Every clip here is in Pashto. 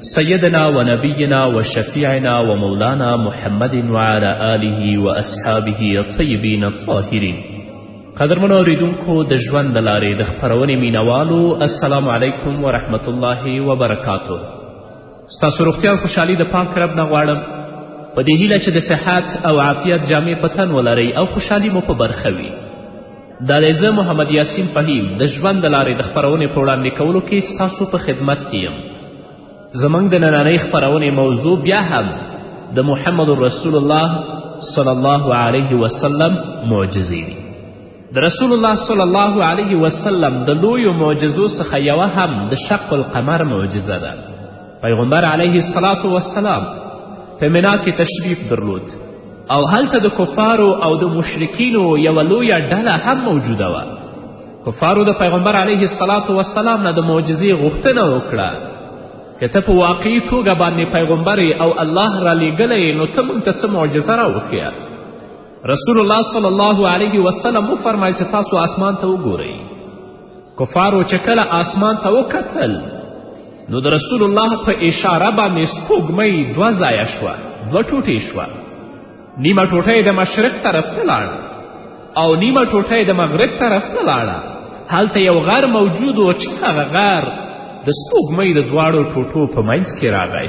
سیدنا و نبینا و شفیعنا و مولانا محمد و علی آله و اصحابه طیبین طاهرین قدرمنو اوریدونکو د ژوند د لارې د خپرونې مینوالو السلام علیکم ورحمت الله وبرکاتو ستاسو روغتیا او خوشحالي د پاک رب نه غواړم په دې هیله چې د صحت او عافیت جامې په تن ولرئ او خوشحالي مو په برخه وي دا دی زه محمد یاسین فهیم د ژوند د لارې د خپرونې په وړاندې کولو کې ستاسو په خدمت کې یم زموږ د نننۍ خپرونې موضوع بیا هم د محمد رسول الله صلی الله علیه وسلم معجزې دي د رسول الله صلی الله علیه وسلم د لویو معجزو څخه یوه هم د شق القمر معجزه ده پیغمبر علیه السلام په منا کې تشریف درلود او هلته د کفارو او د مشرکینو یوه لویه ډله هم موجوده وه کفارو د پیغمبر علیه السلام وسلام نه د معجزې غوښتنه وکړه که ته په واقعي توګه باندې پیغمبر او الله رالیږلی نو ته موږ ته څه معجزه راوښیه رسول الله صلی الله علیه وسلم وفرمیل چې تاسو آسمان ته وګورئ کفارو چې کله آسمان ته وکتل نو د رسول الله په اشاره باندې سپوږمۍ دوه ځایه شوه دوه ټوټې شوه نیمه ټوټه د مشرق طرف ته لاړه او نیمه ټوټه د مغرب طرف ته لاړه هلته یو غر موجود و چې هغه غر د سپوږمۍ د دواړو ټوټو په منځ کې راغی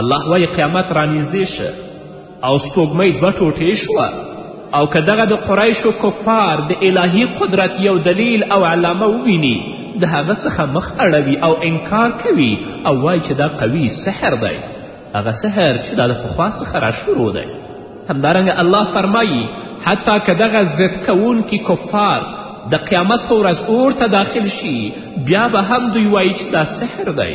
الله وایي قیامت رانږدې شه او سپوږمۍ دوه ټوټې شوه او که دغه د قریشو کفار د الهي قدرت یو دلیل او علامه وویني د هغه څخه مخ اړوي او انکار کوي او وایي چې دا قوي سحر دی هغه سحر چې دا د پخوا څخه راشروع دی همدارنګه الله فرمایي حتی که دغه ضد کوونکي کفار د قیامت په ورځ اور ته داخل شي بیا به هم دوی وایي چې دا سحر دی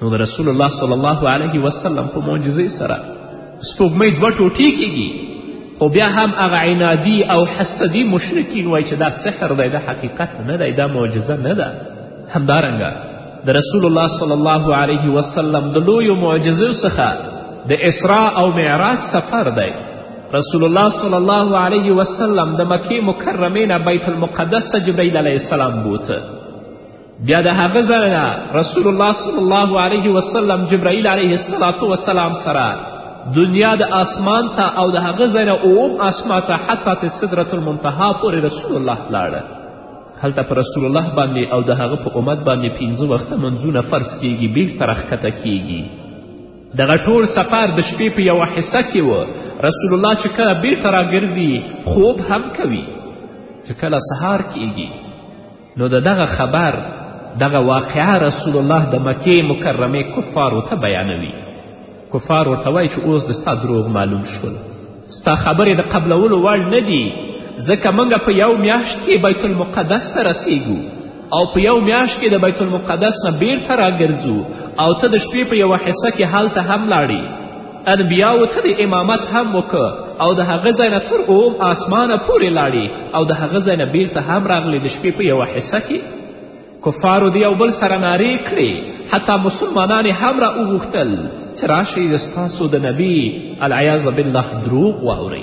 نو د رسول الله صلی الله علیه وسلم په معجزې سره سپوږمۍ دوه ټوټې کیږي خو بیا هم هغه عنادي او حسدي مشرکین وایي چې دا سحر دی دا حقیقت نه دی دا معجزه نه ده همدارنګه د رسول الله صلی الله علیه وسلم د لویو معجزو څخه د اسراء او معراج سفر دی رسول الله صلی الله علیه وسلم د مکې مکرمې نه بیت المقدس ته جبرئیل علیه السلام بوته بیا د هغه ځای نه رسول الله صلی الله علیه وسلم جبرائیل علیه السلام وسلام سره دنیا د آسمان ته او د هغه ځای نه اووم آسمان ته حتی تر سدرة المنتها پورې رسول الله لاړه هلته په رسول الله باندې او د هغه په امت باندې پنځه وخته منځونه فرض کیږي بیرته راښکته کیږي دغه ټول سفر د شپې په یوه حصه کې و رسول الله چې کله بیرته راګرځي خوب هم کوي چې کله سهار کیږي نو د دغه خبر دغه واقعه رسول الله د مکې مکرمې کفارو ته بیانوي کفار ورته وایي چې اوس د ستا دروغ معلوم شول ستا خبرې د قبلولو وړ نه دي ځکه موږ په یو میاشت کې بیت المقدس ته رسیږو او په یو میاشت کې د بیت المقدس نه بیرته راګرځو او ته د شپې په یوه حصه کې هلته هم لاړې انبیاو ته د امامت هم وکړ او د هغه ځای نه تر اوم آسمانه پورې لاړې او د هغه ځای نه بیرته هم راغلې د شپې په یوه حصه کې کفارو د یو بل سره نارې کړې حتی مسلمانان یې هم را وغوښتل چې راشئ د ستاسو د نبي العیاذ بالله دروغ واورئ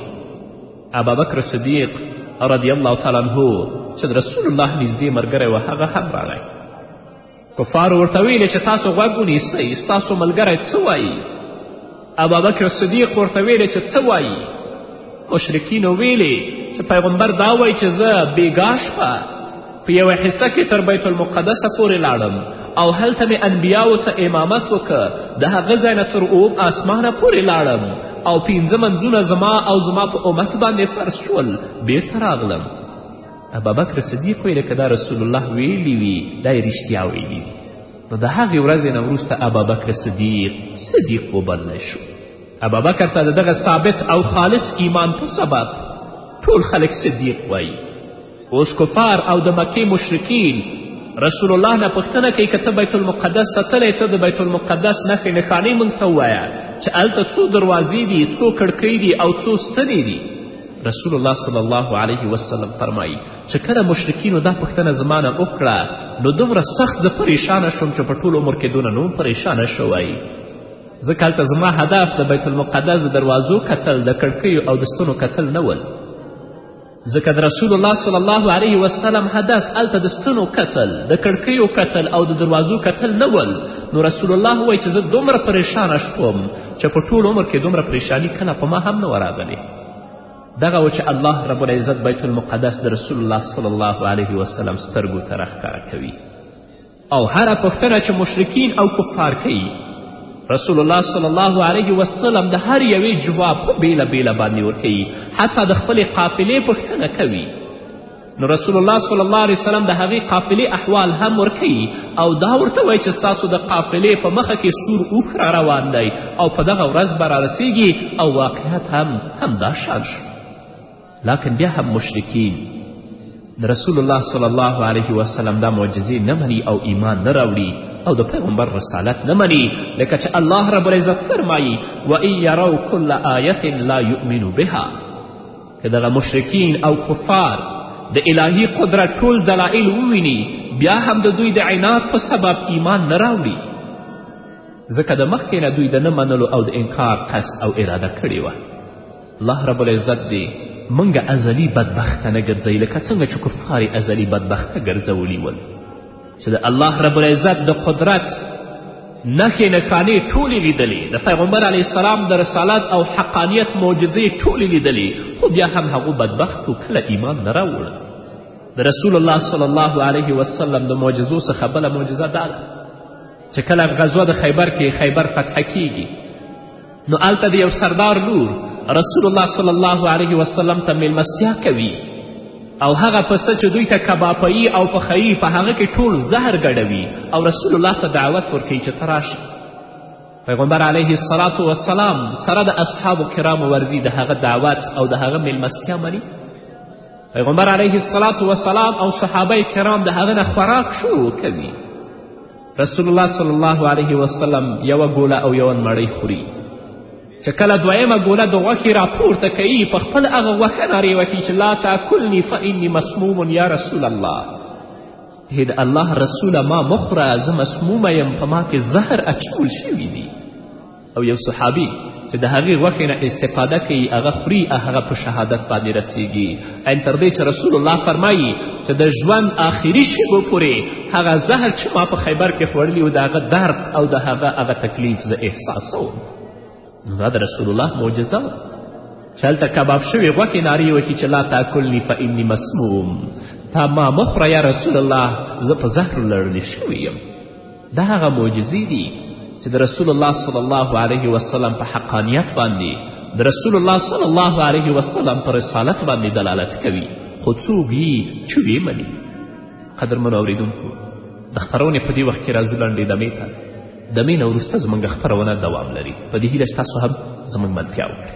ابابکر صدیق رضی الله تعالی عنه چې د رسول الله نږدې ملګری و هغه هم راغی کفارو ورته ویلې چې تاسو غوږ ونیسئ ستاسو ملګری څه وایي ابابکر صدیق ورته ویلې چې څه وایي مشرکینو ویلې چې پیغمبر دا وایي چې زه بېګا شپه په یوه حصه کې تر بیت المقدسه پورې لاړم او هلته مې انبیاو ته امامت وکړ د هغه ځای نه تر اوم آسمانه پورې لاړم او پنځه منځونه زما او زما په امت باندې فرض شول بېرته راغلم ابابکر صدیق ویل که دا رسول الله ویلي وي دا یې رښتیا ویلي دي نو د هغې ورځې نه وروسته ابابکر صدیق صدیق وبللی شو ابابکر ته د دغه ثابت او خالص ایمان په سبب ټول خلک صدیق وایي اوس کفار او د مکې مشرکین رسول الله نه پوښتنه کوي که ته بیت المقدس ته تللی ته د بیت المقدس نښې نښانې موږ ته ووایه چې هلته څو دروازې دي څو کړکۍ دي او څو ستنې دي رسول الله صلی الله علیه وسلم فرمایی چې کله مشرکینو دا پوښتنه زما نه وکړه نو دومره سخت زه پریشانه شوم چې په ټول عمر کې دونه نوم پریشانه شوی ځکه هلته زما هدف د بیت المقدس د دروازو کتل د کړکیو او د ستنو کتل نه ول ځکه د رسول الله صلی الله علیه وسلم هدف هلته د ستنو کتل د کړکیو کتل او د دروازو کتل نه ول نو رسول الله وایي چې زه دومره پریشانه شوم چې په ټول عمر کې دومره پریشانی کله په ما هم نه وه راغلې دغه و چې الله رب العزت بیت المقدس د رسول الله صلی الله علیه وسلم سترګو ته راښکاره کوي او هره پوښتنه چې مشرکین او کفار کوي رسول الله صلی الله علیه وسلم د هر یوې جواب په بیله بیله باندې ورکوي حتی د خپلې قافلې پوښتنه کوي نو رسول الله صلی الله علیه وسلم د هغې قافلې احوال هم ورکوي او دا ورته وایي چې ستاسو د قافلې په مخه کې سور اوښ را روان دی او په دغه ورځ به رارسیږي او واقعیت هم همدا شان شو لاکن بیا هم مشرکین د رسول الله صلی الله علیه وسلم دا معجزې نه مني او ایمان نه راوړي او د پیغمبر رسالت نه مني لکه چې الله رب العزت فرمایي وان یرو کل آیت لا یؤمنو بها که دغه مشرکین او کفار د الهي قدرت ټول دلایل وویني بیا هم د دوی د عناد په سبب ایمان نه راوړي ځکه د مخکې نه دوی د نه منلو او د انکار قصد او اراده کړې وه الله رب العزت دې موږ ازلي بدبخته نه ګرځوي لکه څنګه چې کفار ازلي بدبخته ګرځولي ول چې د الله رب العزت د قدرت نښې نښانې ټولې لیدلې د پیغمبر علیه السلام د رسالت او حقانیت معجزې ټولې لیدلې خو بیا هم هغو بدبختو کله ایمان نه راوړ د رسول الله صلی الله علیه وسلم د معجزو څخه بله معجزه دا ده چې کله غزوه د خیبر کې خیبر فتح کیږي نو هلته د یو سردار لور رسول الله صلی الله علیه وسلم ته میلمستیا کوي او هغه پسه چې دوی ته کباپیي او پخیي په هغه کې ټول زهر ګډوي او رسول الله ته دعوت ورکوي چې ته راشه پیغمبر علیه الصلاة وسلام سره د اصحابو کرامو ورځي د هغه دعوت او د هغه میلمستیا مني پیغمبر علیه الصلاة والسلام او صحابه کرام د هغه نه خوراک شروع کوي رسول الله صلی الله علیه وسلم یوه ګوله او یوه مړۍ خوري چې کله دویمه ګوله د غوښې راپورته کوي په خپل هغه غوښه نارې وکړي چې لا تاکلني فاني مسموم یا رسول الله هی د الله رسوله ما مخوره زه مسمومه یم په ما کې زهر اچول شوي دي او یو صحابي چې د هغې غوښې نه استفاده کوي هغه خوري هغه په شهادت باندې رسیږي ان تر دې چې رسول الله فرمایي چې د ژوند آخري شېبو پورې هغه زهر چې ما په خیبر کې خوړلي و د هغه درد او د هغه هغه تکلیف زه احساسوم نو دا د رسول الله معجزه وه چې هلته کباب شوې غوښې نارې وکړي چې لا تاکلني فاني مسموم تا ما مه خوره یا رسول الله زه په زهرو لړلی شوی یم دا هغه معجزې دي چې د رسول الله صلی الله علیه وسلم په حقانیت باندې د رسول الله صلی الله علیه وسلم په رسالت باندې دلالت کوي خو څوک یي چې ویې مني قدرمنو اورېدونکو د خپرونې په دې وخت کې راځو لنډې دمې ته دمې نه وروسته زموږ خپرونه دوام لري په دې هیله چې تاسو هم زموږ ملتیا وکړئ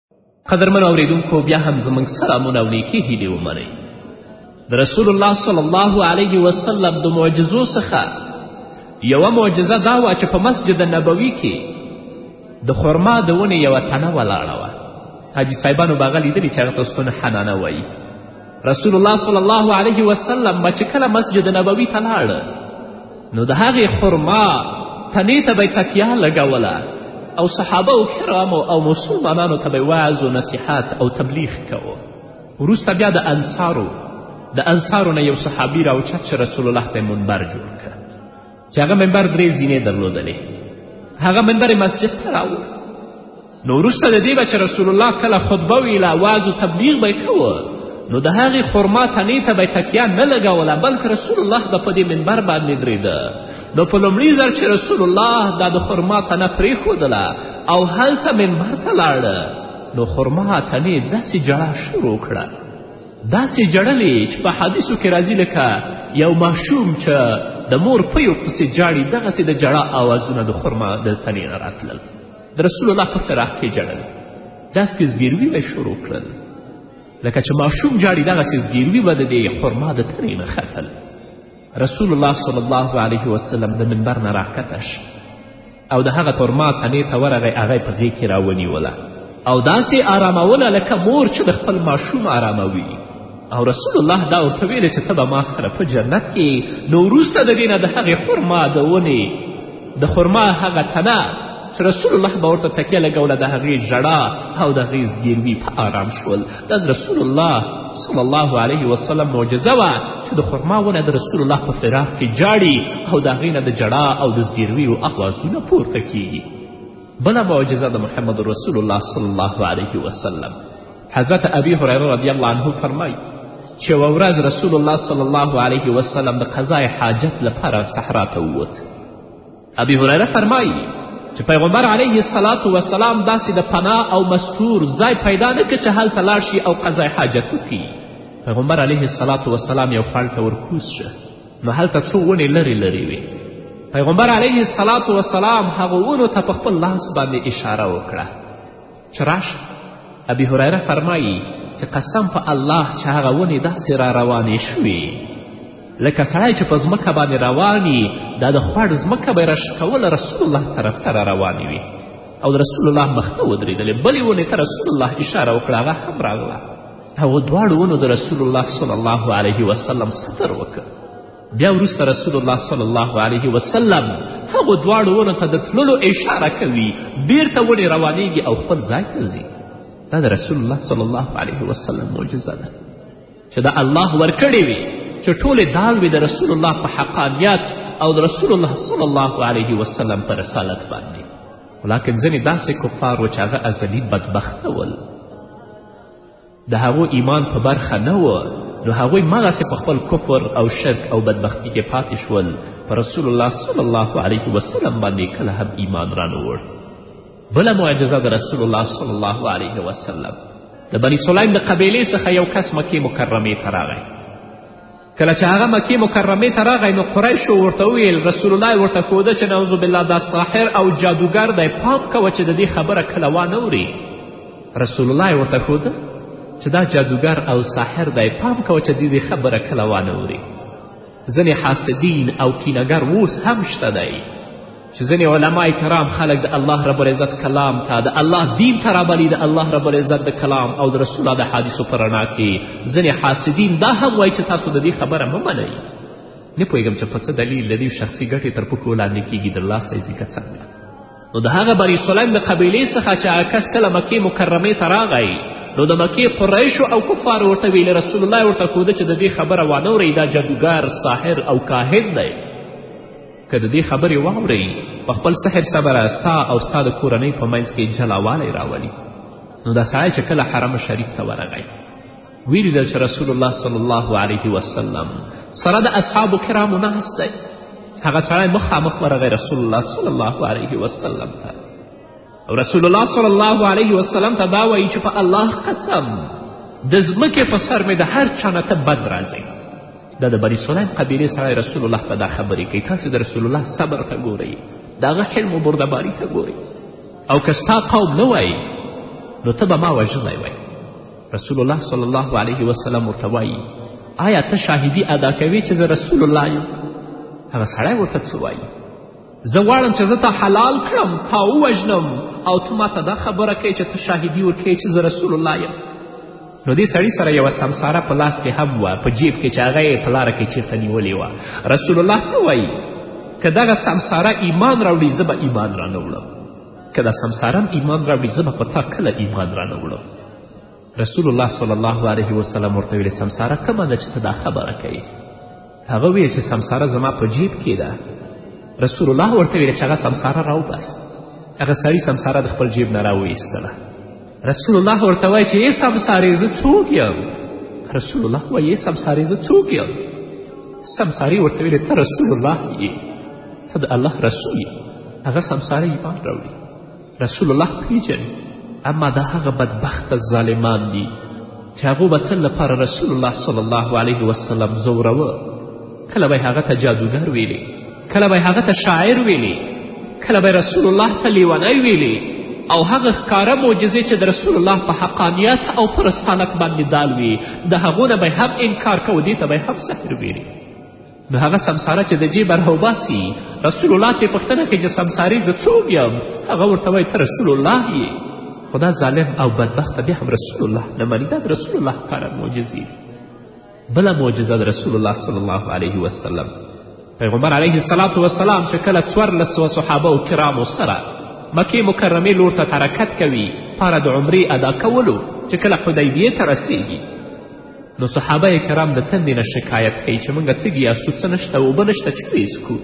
قدرمن اوریدونکو بیا هم زموږ سلامونه او نیکې هیلې ومنئ د رسول الله صلی الله علیه وسلم د معجزو څخه یوه معجزه دا وه چې په مسجد نبوي کې د خرما د ونې یوه تنه ولاړه وه حاجي صاحبانو به هغه لیدلي چې هغه ته ستون حنانه وایي رسول الله صلی الله علیه وسلم به چې کله مسجد نبوي ته لاړ نو د هغې خرما تنې ته به تکیه لګوله او صحابه و کرامو او مسلمانانو ته به وعظ و نصیحت او تبلیغ کوو وروسته بیا د انصارو د انصارو نه یو صحابي راوچت چې رسول الله ته منبر جوړ کړ چې هغه منبر درې زینې درلودلې هغه منبر مسجد ته راوړ نو وروسته د دې به چې رسول الله کله خطبه ویله وعظ و تبلیغ به کوه نو د هغې خرما تنې ته به تکیه نه لګوله بلکې رسول الله به په دې منبر باندې درېده نو په لومړي ځل چې رسول الله دا د خرما تنه پرېښودله او هلته منبر ته لاړه نو خرما تنې داسې جړه شروع کړه داسې جړلې چې په حدیثو کې راځي لکه یو ماشوم چې د مور پیو پسې جاړي دغسې د جړا آوازونه د خرما د تنې نه راتلل د رسول الله په فراق کې ژړل داسې زګیروي به شروع کړل لکه چې ماشوم ژاړي دغسې زګیروي به د دې خرما د تنې نه ختل رسول الله صلی الله علیه وسلم د منبر نه راکته شو او د هغه خرما تنې ته ورغی هغه یې په غېږ کې راونیوله او داسې آراموله لکه مور چې د خپل ماشوم آراموي او رسول الله دا ورته ویلې چې ته به ما سره په جنت کې نو وروسته د دې نه د هغې خرما د ونې د خرما هغه تنه چې رسول الله به ورته تکیه لګوله د هغې ژړا او د هغې زګیروي په آرام شول دا د رسول الله صلی الله علیه وسلم معجزه وه چې د خرما ونه د رسول الله په فراق کې جاړي او د هغې نه د ژړا او د زګیرویو اوازونه پورته کیږي بله معجزه د محمد رسول الله صلی الله علیه وسلم حضرت ابي هريره رضی الله عنه فرمایي چې یوه ورځ رسول الله صلی الله علیه وسلم د قضای حاجت لپاره صحرا ته ووت ابي هريره فرمایي چې پیغمبر علیه السلام وسلام داسې د پناه او مستور ځای پیدا نه که چې هلته لاړ شي او قضای حاجت وکړي پیغمبر علیه السلام وسلام یو خړ ته ورکوز شه نو هلته څو ونې لرې لرې وې پیغمبر علیه السلام وسلام هغو ونو ته په خپل لاس باندې اشاره وکړه چې راشه ابي هریره فرمایي چې قسم په الله چې هغه ونې داسې را روانې شوې لکه سړی چې په ځمکه باندې روان وي دا د خوړ ځمکه به یې راشکوله رسول الله طرف ته را روانې وي او د رسول الله مخ ته ودرېدلې بلې ونې ته رسول الله اشاره وکړه هغه هم راغله هغو دواړو ونو د رسول الله صلی الله علیه وسلم ستر وکړ بیا وروسته رسول الله صلی الله علیه وسلم هغو دواړو ونو ته د تللو اشاره کوي بیرته ونې روانیږي او خپل ځای ته ځي دا د رسول الله صلی الله علیه وسلم معجزه ده چې د الله ورکړې وي چې ټولې دال وي د رسول الله په حقانیت او د رسول الله صلی الله علیه وسلم په رسالت باندې ولاکن ځینې داسې کفار و چې هغه ازلي بدبخته ول د هغو ایمان په برخه نه و نو هغوی مغسې په خپل کفر او شرک او بدبختی کې پاتې شول په رسول الله صلی الله علیه وسلم باندې کله هم ایمان رانوړ بله معجزه د رسول الله صلی الله علیه وسلم د بني سلیم د قبیلې څخه یو کس مکې مکرمې ته راغی کله چې هغه مکې مکرمې ته راغی نو قریشو ورته وویل رسول الله یې ورته ښوده چې نعوذ بالله دا ساحر او جادوګر دی پام کوه چې د دې خبره کله وانه وري رسول الله یې ورته ښوده چې دا جادوګر او ساحر دی پام کوه چې د دې خبره کله وانه وري ځینې حاسدین او کینهګر اوس هم شته دی چې ځینې علما کرام خلک د الله رب العزت کلام ته د الله دین ته رابلي د الله رب العزت د کلام او د رسول الله د حادثو په رڼا کې ځینې حاسدین دا هم وایي چې تاسو د دې خبره مه منئ نه پوهېږم چې په څه دلیل د دې شخصي ګټې تر پښو لاندې کیږي د الله سایزي که څنګه نو د هغه بني سلیم د قبیلې څخه چې هغه کس کله مکې مکرمې ته راغی نو د مکې قریشو او کفارو ورته ویل رسول الله ورته ښوده چې د دې خبره وانه دا جادوګر ساحر او کاهن دی که د دې خبرې واورئ په خپل سحر سره ستا او ستا د کورنۍ په منځ کې جلاوالی راولي نو دا سړی چې کله حرم شریف ته ورغی ولیدل چې رسول الله صلی الله علیه وسلم سره د اصحابو کرامو ناست دی هغه سړی مخامخ ورغی رسول الله صلی الله علیه وسلم ته رسول الله صلی الله علیه وسلم ته دا وایي چې په الله قسم د ځمکې په سر مې د هر چا نه ته بد راځئ دا د بني سلیم قبیلې سړی رسول الله ته دا خبرې کوي تاسې د رسول الله صبر ته ګورئ د هغه حلم و بردباري ته ګورئ او که ستا قوم نه وای نو ته به ما وژلی وای رسول الله صلی الله علیه وسلم ورته وایي آیا ته شاهدي ادا کوې چې زه رسول الله یم هغه سړی ورته څه وایي زه غواړم چې زه تا حلال کړم تا ووژنم او ته ماته دا خبره کوې چې ته شاهدي ورکوې چې زه رسول الله یم نو دې سړي سره یوه سمساره په لاس کې هم وه په جیب کې چې هغه یې په لاره کې چیرته نیولې وه رسول الله ته وایي که دغه سمساره ایمان راوړي زه به ایمان رانه وړم که دا سمساره هم ایمان راوړي زه به په تا کله ایمان رانه وړم رسول الله صلی الله علیه وسلم ورته ویلې سمساره کومه ده چې ته دا خبره کوي هغه ویل چې سمساره زما په جیب کې ده رسول الله ورته ویل چې هغه سمساره راوباسه هغه سړي سمساره د خپل جیب نه راویستله رسول الله ورته وایي چې ای سمسارې زه څوک یم رسول الله وایي ای سمسارې زه څوک یم سمسارې ورته ویلې ته رسول الله یې ته د الله رسول یې هغه سمساره ایمان راوړي رسول الله پیژني اما دا هغه بدبخته ظالمان دي چې هغو به تل لپاره رسول الله صلی الله علیه وسلم ځوروه کله به یې هغه ته جادوګر ویلې کله به یې هغه ته شاعر ویلې کله به رسول الله ته لیونی ویلې او هغه ښکاره معجزې چې د رسول الله په حقانیت او په رسالت باندې دال وي د هغو نه به هم انکار کوو دې ته به هم سحر ویلي نو هغه سمساره چې د جیبه راوباسي رسول الله ترې پوښتنه کوي چې سمسارې زه څوک یم هغه ورته وایي ته رسول الله یې خو دا ظالم او بدبخته بیا هم رسول الله نه مني دا د رسول الله لپاره معجزې دي بله معجزه د رسول الله صلی الله علیه وسلم پیغمبر علیه السلام وسلام چې کله څوارلس سوه صحابه و کرامو سره مکې مکرمې لور ته حرکت کوي پاره د عمرې ادا کولو چې کله حدیبیې ته رسیږي نو صحابه کرام د تندې نه شکایت کوي چې موږ تږي یاستو څه نشته اوبه نشته چې ویسکو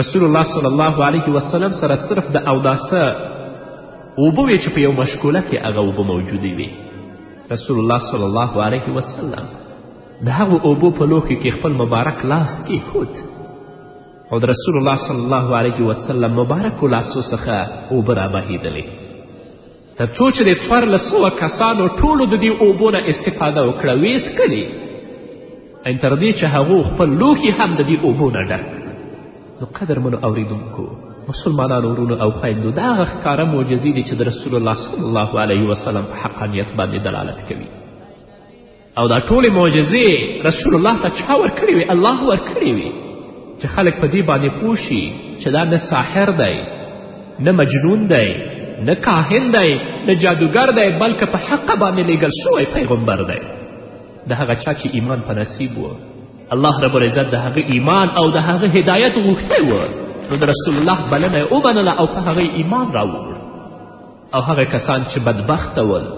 رسول الله صلی الله علیه وسلم سره صرف د اوداسه اوبه وې چې په یو مشکوله کې هغه اوبه موجودې وې رسول الله صلی الله علیه وسلم د هغو اوبو په لوښي کې خپل مبارک لاس کیښود او د رسول الله صلی الله علیه وسلم مبارکو لاسو څخه اوبه رابهیدلې تر څو چې د څوارلس سوه کسانو ټولو د دې اوبو نه استفاده وکړه ویې څکلې ان تر دې چې هغو خپل لوښي هم د دې اوبو نه ډک نو قدرمنو اورېدونکو مسلمانانو ورونو او خویندو دا هغه ښکاره معجزې دي چې د رسول الله صلی الله علیه وسلم په حقانیت باندې دلالت کوي او دا ټولې معجزې رسول الله ته چا ورکړې وي الله ورکړې وي چې خلک په دې باندې پوه شي چې دا نه ساحر دی نه مجنون دی نه کاهن دی نه جادوګر دی بلکې په حقه باندې لیږل شوی پیغمبر دی د هغه چا چې ایمان په نصیب و الله رب العزت د هغه ایمان او د هغه هدایت غوښتی و نو د رسول الله بلنه یې ومنله او په هغه ایمان راوړ او هغه کسان چې بدبخته ول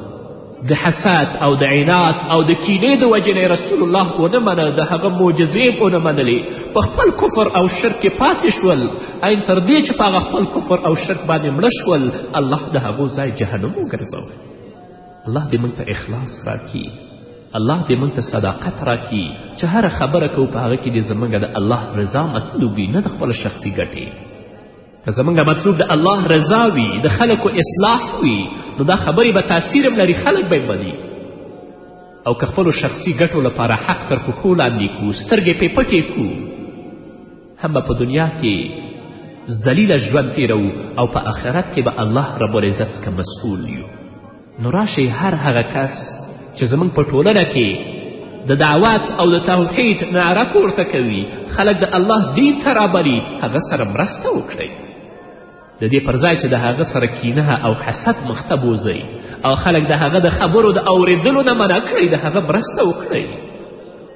د حسد او د عناد او د کینې د وجې نه رسول الله ونه منه د هغه معجزې ونه منلې په خپل کفر او شرک کې پاتې شول عین تر دې چې په هغه خپل کفر او شرک باندې مړه شول الله د هغو ځای جهنم وګرځوه الله دې موږ ته اخلاص راکړي الله دې موږ ته صداقت راکړي چې هره خبره کوو په هغه کې دې زموږ د الله رضا مطلوب وي نه د خپل شخصي ګټې که زمونږ مطلوب د الله رضا وي د خلکو اصلاح وي نو دا خبرې به تاثیر هم لري خلک به مني او که خپلو شخصي ګټو لپاره حق تر پښو لاندې کړو سترګې پې پټې کړو هم به په دنیا کې ذلیله ژوند تیروو او په آخرت کې به الله رب العزت څخه مسئول یو نو راشئ هر هغه کس چې زموږ په ټولنه کې د دعوت او د توحید نعره پورته کوي خلک د الله دین ته رابلي هغه سره مرسته وکړئ د دې پر ځای چې د هغه سره کینه او حسد مخته بوځئ او خلک د هغه د خبرو د اوریدلو نه منع کړئ د هغه مرسته وکړئ